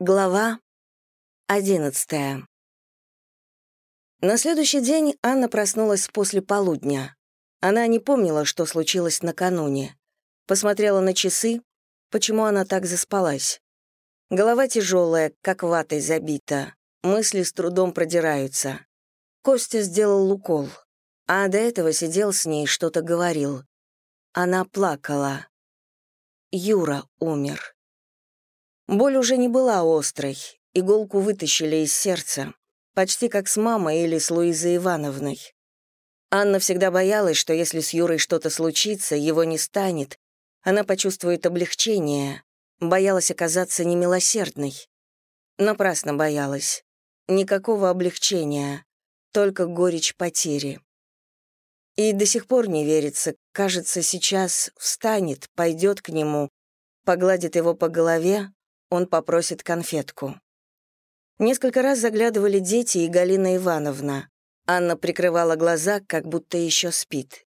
Глава одиннадцатая. На следующий день Анна проснулась после полудня. Она не помнила, что случилось накануне. Посмотрела на часы, почему она так заспалась. Голова тяжелая, как ватой забита, мысли с трудом продираются. Костя сделал укол, а до этого сидел с ней, что-то говорил. Она плакала. Юра умер. Боль уже не была острой, иголку вытащили из сердца, почти как с мамой или с Луизой Ивановной. Анна всегда боялась, что если с Юрой что-то случится, его не станет, она почувствует облегчение, боялась оказаться немилосердной. Напрасно боялась. Никакого облегчения, только горечь потери. И до сих пор не верится, кажется, сейчас встанет, пойдет к нему, погладит его по голове, он попросит конфетку. Несколько раз заглядывали дети и Галина Ивановна. Анна прикрывала глаза, как будто еще спит.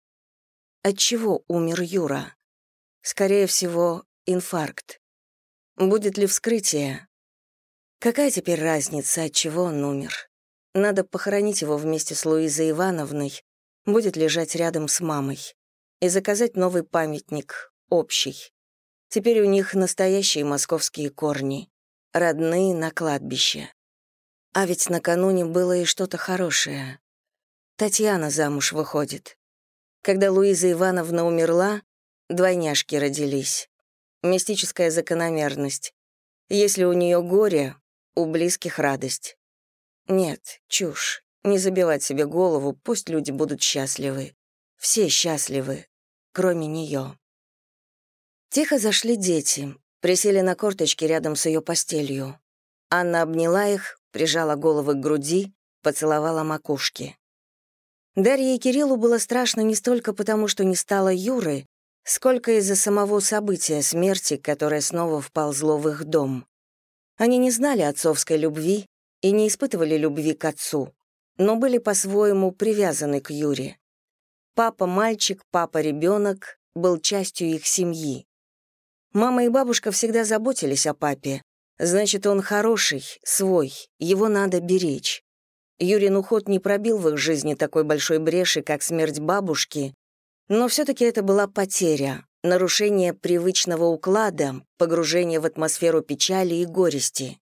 От чего умер Юра? Скорее всего, инфаркт. Будет ли вскрытие? Какая теперь разница, от чего он умер? Надо похоронить его вместе с Луизой Ивановной, будет лежать рядом с мамой, и заказать новый памятник, общий. Теперь у них настоящие московские корни, родные на кладбище. А ведь накануне было и что-то хорошее. Татьяна замуж выходит. Когда Луиза Ивановна умерла, двойняшки родились. Мистическая закономерность. Если у нее горе, у близких радость. Нет, чушь. Не забивать себе голову, пусть люди будут счастливы. Все счастливы, кроме нее. Тихо зашли дети, присели на корточки рядом с ее постелью. Анна обняла их, прижала головы к груди, поцеловала макушки. Дарье и Кириллу было страшно не столько потому, что не стало Юры, сколько из-за самого события смерти, которое снова вползло в их дом. Они не знали отцовской любви и не испытывали любви к отцу, но были по-своему привязаны к Юре. Папа-мальчик, папа-ребенок был частью их семьи. Мама и бабушка всегда заботились о папе. Значит, он хороший, свой, его надо беречь. Юрин уход не пробил в их жизни такой большой бреши, как смерть бабушки, но все-таки это была потеря, нарушение привычного уклада, погружение в атмосферу печали и горести.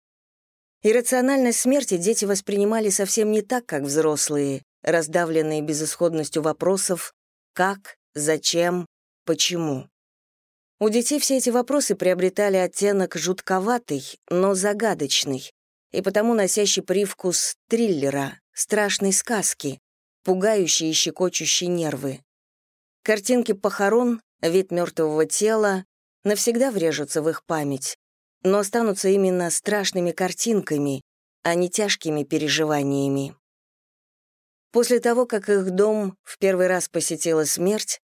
Иррациональность смерти дети воспринимали совсем не так, как взрослые, раздавленные безысходностью вопросов «как», «зачем», «почему». У детей все эти вопросы приобретали оттенок жутковатый, но загадочный, и потому носящий привкус триллера, страшной сказки, пугающий и щекочущий нервы. Картинки похорон, вид мертвого тела навсегда врежутся в их память, но останутся именно страшными картинками, а не тяжкими переживаниями. После того, как их дом в первый раз посетила смерть,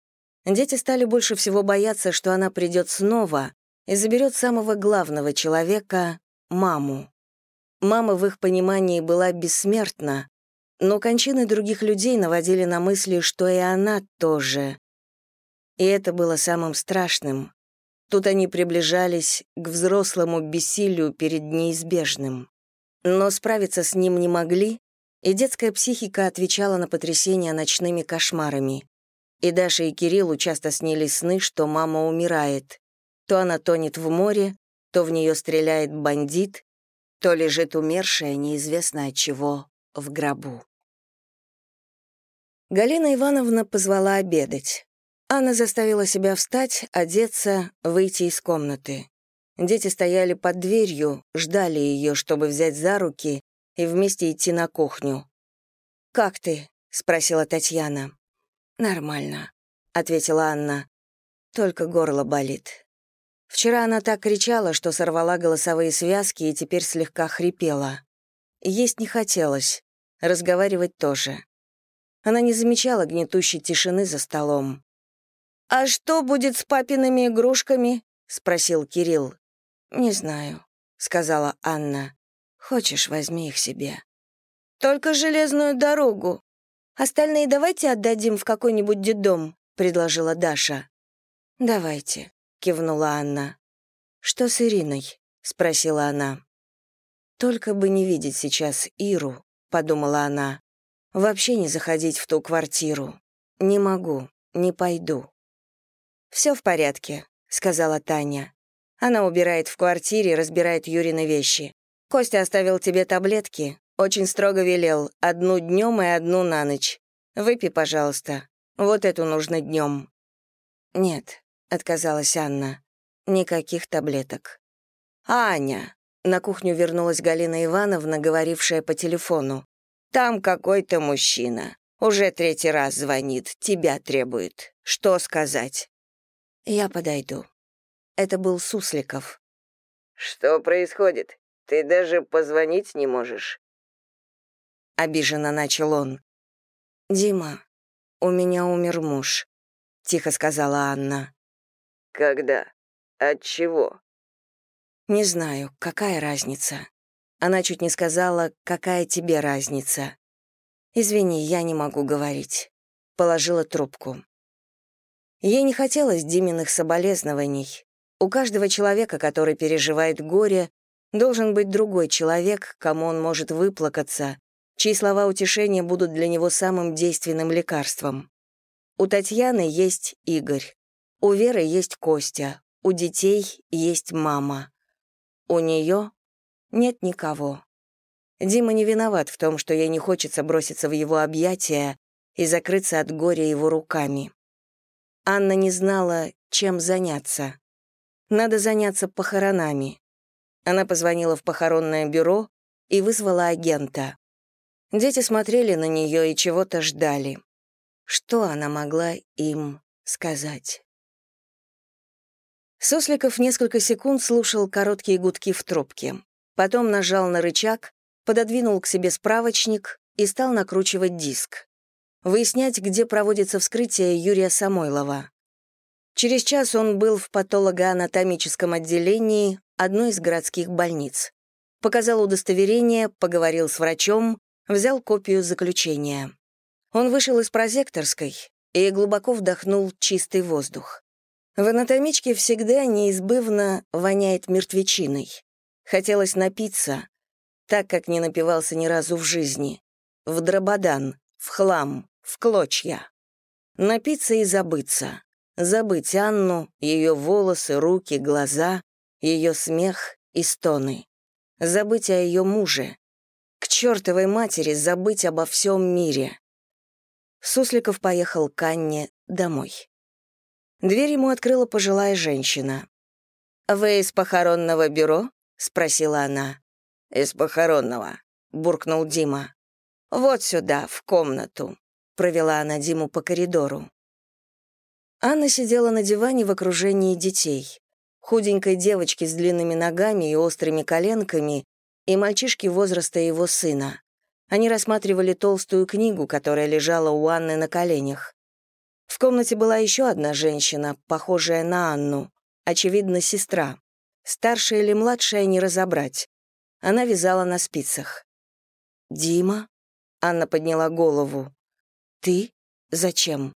Дети стали больше всего бояться, что она придет снова и заберет самого главного человека — маму. Мама в их понимании была бессмертна, но кончины других людей наводили на мысли, что и она тоже. И это было самым страшным. Тут они приближались к взрослому бессилию перед неизбежным. Но справиться с ним не могли, и детская психика отвечала на потрясения ночными кошмарами. И Даше и Кириллу часто снились сны, что мама умирает. То она тонет в море, то в нее стреляет бандит, то лежит умершая, неизвестно от чего, в гробу. Галина Ивановна позвала обедать. Анна заставила себя встать, одеться, выйти из комнаты. Дети стояли под дверью, ждали ее, чтобы взять за руки и вместе идти на кухню. «Как ты?» — спросила Татьяна. «Нормально», — ответила Анна. «Только горло болит». Вчера она так кричала, что сорвала голосовые связки и теперь слегка хрипела. Есть не хотелось, разговаривать тоже. Она не замечала гнетущей тишины за столом. «А что будет с папиными игрушками?» — спросил Кирилл. «Не знаю», — сказала Анна. «Хочешь, возьми их себе». «Только железную дорогу», Остальные давайте отдадим в какой-нибудь детдом», — предложила Даша. «Давайте», — кивнула Анна. «Что с Ириной?» — спросила она. «Только бы не видеть сейчас Иру», — подумала она. «Вообще не заходить в ту квартиру. Не могу, не пойду». «Все в порядке», — сказала Таня. Она убирает в квартире, разбирает Юрины вещи. «Костя оставил тебе таблетки. Очень строго велел. Одну днем и одну на ночь. Выпей, пожалуйста. Вот эту нужно днем». «Нет», — отказалась Анна. «Никаких таблеток». «Аня!» — на кухню вернулась Галина Ивановна, говорившая по телефону. «Там какой-то мужчина. Уже третий раз звонит, тебя требует. Что сказать?» «Я подойду». Это был Сусликов. «Что происходит? Ты даже позвонить не можешь?» Обиженно начал он. «Дима, у меня умер муж», — тихо сказала Анна. «Когда? От чего?» «Не знаю, какая разница?» Она чуть не сказала, «Какая тебе разница?» «Извини, я не могу говорить». Положила трубку. Ей не хотелось Диминых соболезнований. У каждого человека, который переживает горе, должен быть другой человек, кому он может выплакаться, чьи слова утешения будут для него самым действенным лекарством. У Татьяны есть Игорь, у Веры есть Костя, у детей есть мама. У нее нет никого. Дима не виноват в том, что ей не хочется броситься в его объятия и закрыться от горя его руками. Анна не знала, чем заняться. Надо заняться похоронами. Она позвонила в похоронное бюро и вызвала агента. Дети смотрели на нее и чего-то ждали. Что она могла им сказать? Сосликов несколько секунд слушал короткие гудки в трубке. Потом нажал на рычаг, пододвинул к себе справочник и стал накручивать диск. Выяснять, где проводится вскрытие Юрия Самойлова. Через час он был в патологоанатомическом отделении одной из городских больниц. Показал удостоверение, поговорил с врачом, взял копию заключения. Он вышел из прозекторской и глубоко вдохнул чистый воздух. В анатомичке всегда неизбывно воняет мертвечиной. Хотелось напиться, так как не напивался ни разу в жизни. В дрободан, в хлам, в клочья. Напиться и забыться. Забыть Анну, ее волосы, руки, глаза, ее смех и стоны. Забыть о ее муже. Чертовой матери забыть обо всем мире. Сусликов поехал к Анне домой. Дверь ему открыла пожилая женщина. «Вы из похоронного бюро?» — спросила она. «Из похоронного», — буркнул Дима. «Вот сюда, в комнату», — провела она Диму по коридору. Анна сидела на диване в окружении детей. Худенькой девочки с длинными ногами и острыми коленками и мальчишки возраста его сына. Они рассматривали толстую книгу, которая лежала у Анны на коленях. В комнате была еще одна женщина, похожая на Анну, очевидно, сестра. Старшая или младшая не разобрать. Она вязала на спицах. «Дима?» — Анна подняла голову. «Ты? Зачем?»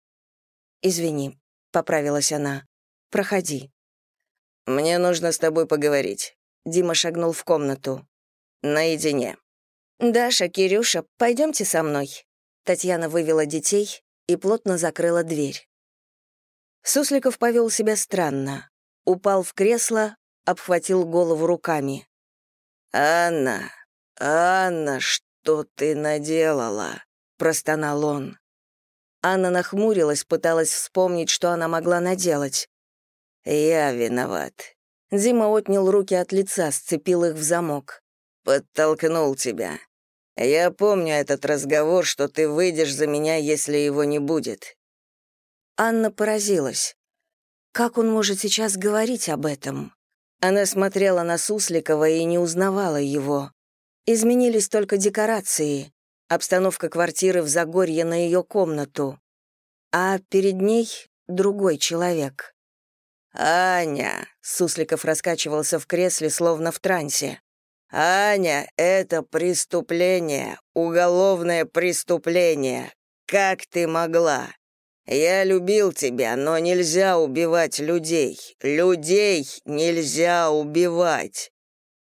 «Извини», — поправилась она. «Проходи». «Мне нужно с тобой поговорить». Дима шагнул в комнату. «Наедине». «Даша, Кирюша, пойдемте со мной». Татьяна вывела детей, и плотно закрыла дверь. Сусликов повел себя странно. Упал в кресло, обхватил голову руками. «Анна, Анна, что ты наделала?» — простонал он. Анна нахмурилась, пыталась вспомнить, что она могла наделать. «Я виноват». Дима отнял руки от лица, сцепил их в замок. «Подтолкнул тебя. Я помню этот разговор, что ты выйдешь за меня, если его не будет». Анна поразилась. Как он может сейчас говорить об этом? Она смотрела на Сусликова и не узнавала его. Изменились только декорации, обстановка квартиры в Загорье на ее комнату. А перед ней другой человек. «Аня!» — Сусликов раскачивался в кресле, словно в трансе. «Аня, это преступление, уголовное преступление. Как ты могла? Я любил тебя, но нельзя убивать людей. Людей нельзя убивать».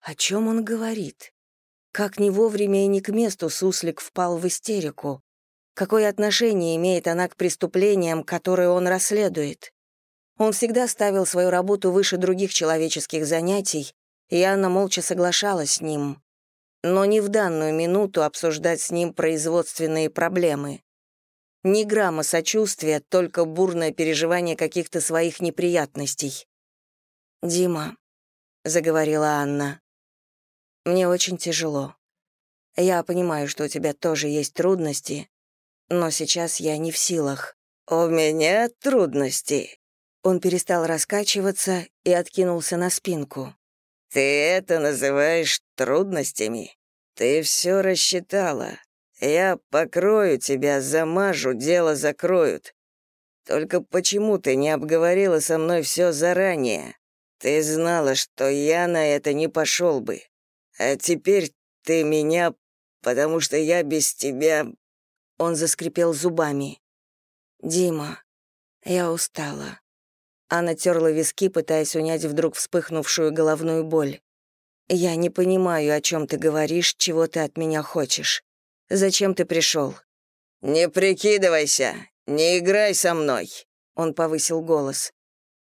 О чем он говорит? Как не вовремя и не к месту суслик впал в истерику. Какое отношение имеет она к преступлениям, которые он расследует? Он всегда ставил свою работу выше других человеческих занятий, и Анна молча соглашалась с ним. Но не в данную минуту обсуждать с ним производственные проблемы. Ни грамма сочувствия, только бурное переживание каких-то своих неприятностей. «Дима», — заговорила Анна, — «мне очень тяжело. Я понимаю, что у тебя тоже есть трудности, но сейчас я не в силах». «У меня трудности». Он перестал раскачиваться и откинулся на спинку. «Ты это называешь трудностями? Ты все рассчитала. Я покрою тебя, замажу, дело закроют. Только почему ты не обговорила со мной все заранее? Ты знала, что я на это не пошел бы. А теперь ты меня, потому что я без тебя...» Он заскрипел зубами. «Дима, я устала». Она терла виски, пытаясь унять вдруг вспыхнувшую головную боль. «Я не понимаю, о чем ты говоришь, чего ты от меня хочешь. Зачем ты пришел?» «Не прикидывайся, не играй со мной», — он повысил голос.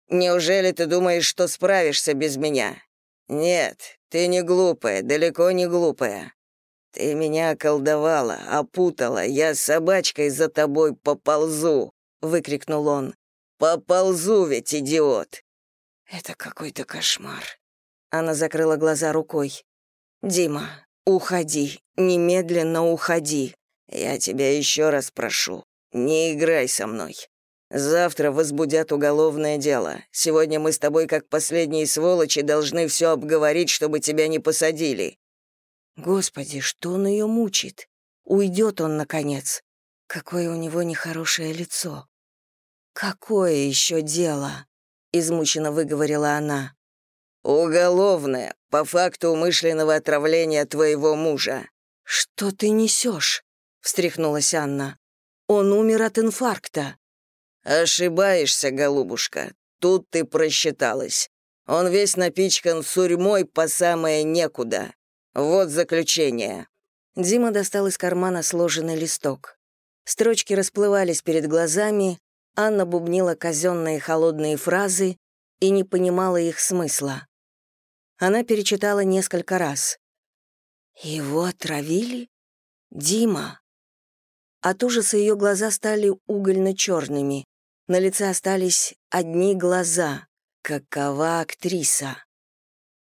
«Неужели ты думаешь, что справишься без меня? Нет, ты не глупая, далеко не глупая. Ты меня околдовала, опутала, я собачкой за тобой поползу», — выкрикнул он. «Поползу ведь, идиот!» «Это какой-то кошмар». Она закрыла глаза рукой. «Дима, уходи, немедленно уходи. Я тебя еще раз прошу, не играй со мной. Завтра возбудят уголовное дело. Сегодня мы с тобой, как последние сволочи, должны все обговорить, чтобы тебя не посадили». Господи, что он ее мучит? Уйдет он, наконец. Какое у него нехорошее лицо. «Какое еще дело?» — измученно выговорила она. «Уголовное, по факту умышленного отравления твоего мужа». «Что ты несешь?» — встряхнулась Анна. «Он умер от инфаркта». «Ошибаешься, голубушка. Тут ты просчиталась. Он весь напичкан сурьмой по самое некуда. Вот заключение». Дима достал из кармана сложенный листок. Строчки расплывались перед глазами, Анна бубнила казенные холодные фразы и не понимала их смысла. Она перечитала несколько раз. «Его отравили? Дима!» От ужаса ее глаза стали угольно-черными. На лице остались одни глаза. Какова актриса?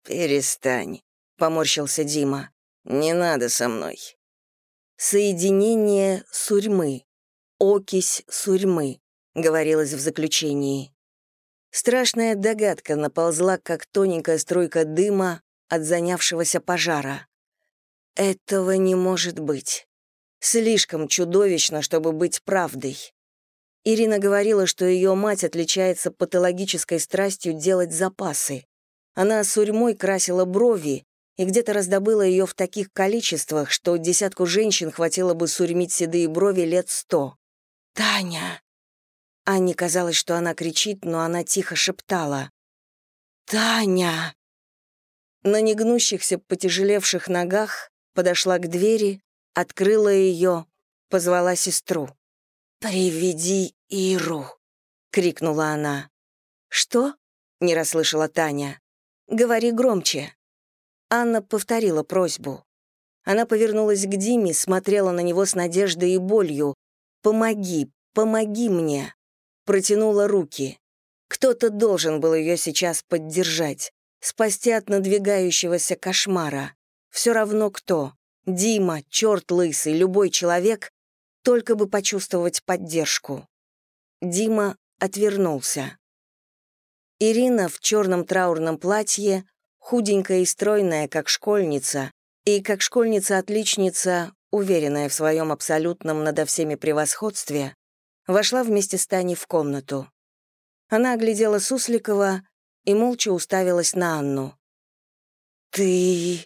«Перестань», — поморщился Дима. «Не надо со мной». Соединение сурьмы. Окись сурьмы. — говорилось в заключении. Страшная догадка наползла, как тоненькая струйка дыма от занявшегося пожара. Этого не может быть. Слишком чудовищно, чтобы быть правдой. Ирина говорила, что ее мать отличается патологической страстью делать запасы. Она с урьмой красила брови и где-то раздобыла ее в таких количествах, что десятку женщин хватило бы сурьмить седые брови лет сто. «Таня!» Анне казалось, что она кричит, но она тихо шептала. «Таня!» На негнущихся, потяжелевших ногах подошла к двери, открыла ее, позвала сестру. «Приведи Иру!» — крикнула она. «Что?» — не расслышала Таня. «Говори громче». Анна повторила просьбу. Она повернулась к Диме, смотрела на него с надеждой и болью. «Помоги, помоги мне!» Протянула руки. Кто-то должен был ее сейчас поддержать, спасти от надвигающегося кошмара. Все равно кто. Дима, черт лысый, любой человек, только бы почувствовать поддержку. Дима отвернулся. Ирина в черном траурном платье, худенькая и стройная, как школьница, и как школьница-отличница, уверенная в своем абсолютном надо всеми превосходстве, вошла вместе с Таней в комнату. Она оглядела Сусликова и молча уставилась на Анну. «Ты...»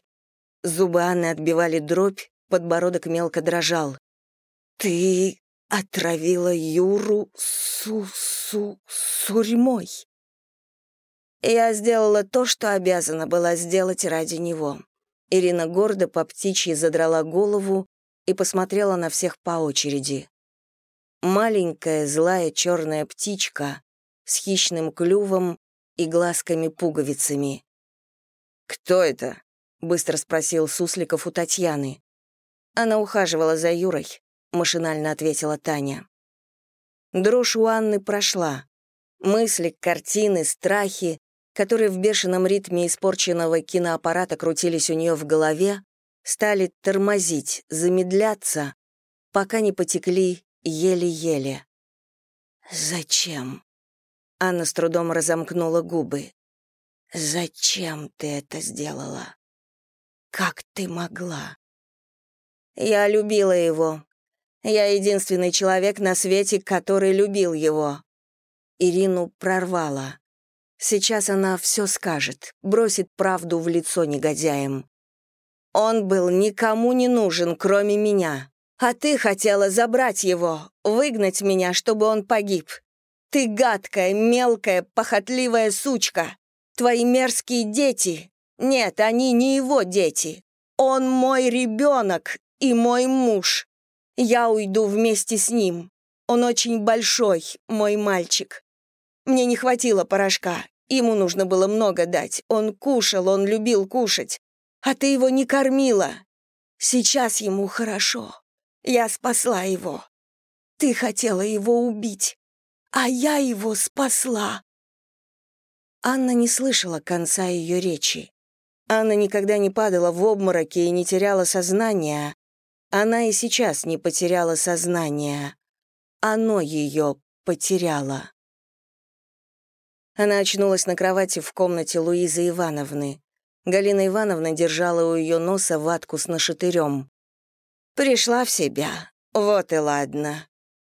Зубы Анны отбивали дробь, подбородок мелко дрожал. «Ты отравила Юру су-су-сурьмой». «Я сделала то, что обязана была сделать ради него. Ирина гордо по птичьи задрала голову и посмотрела на всех по очереди. Маленькая злая черная птичка с хищным клювом и глазками-пуговицами. «Кто это?» — быстро спросил Сусликов у Татьяны. Она ухаживала за Юрой, машинально ответила Таня. Дрожь у Анны прошла. Мысли, картины, страхи которые в бешеном ритме испорченного киноаппарата крутились у нее в голове, стали тормозить, замедляться, пока не потекли еле-еле. «Зачем?» Анна с трудом разомкнула губы. «Зачем ты это сделала? Как ты могла?» «Я любила его. Я единственный человек на свете, который любил его». Ирину прорвала. Сейчас она все скажет, бросит правду в лицо негодяям. Он был никому не нужен, кроме меня. А ты хотела забрать его, выгнать меня, чтобы он погиб. Ты гадкая, мелкая, похотливая сучка. Твои мерзкие дети. Нет, они не его дети. Он мой ребенок и мой муж. Я уйду вместе с ним. Он очень большой, мой мальчик. Мне не хватило порошка. Ему нужно было много дать. Он кушал, он любил кушать. А ты его не кормила. Сейчас ему хорошо. Я спасла его. Ты хотела его убить, а я его спасла. Анна не слышала конца ее речи. Анна никогда не падала в обмороки и не теряла сознания. Она и сейчас не потеряла сознание. Оно ее потеряло. Она очнулась на кровати в комнате Луизы Ивановны. Галина Ивановна держала у ее носа ватку с нашатырем. «Пришла в себя. Вот и ладно.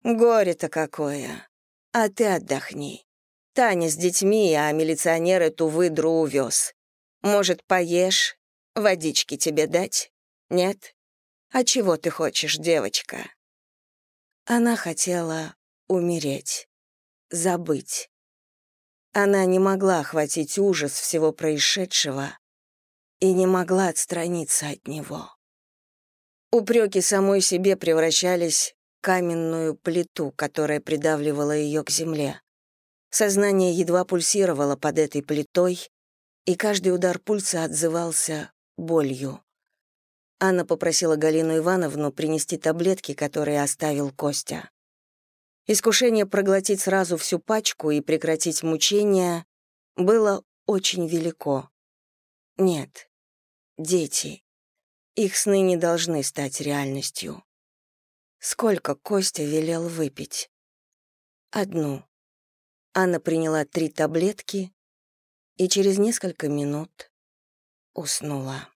Горе-то какое. А ты отдохни. Таня с детьми, а милиционер эту выдру увез. Может, поешь? Водички тебе дать? Нет? А чего ты хочешь, девочка?» Она хотела умереть, забыть. Она не могла охватить ужас всего происшедшего и не могла отстраниться от него. Упреки самой себе превращались в каменную плиту, которая придавливала ее к земле. Сознание едва пульсировало под этой плитой, и каждый удар пульса отзывался болью. Анна попросила Галину Ивановну принести таблетки, которые оставил Костя. Искушение проглотить сразу всю пачку и прекратить мучения было очень велико. Нет, дети. Их сны не должны стать реальностью. Сколько Костя велел выпить? Одну. Анна приняла три таблетки и через несколько минут уснула.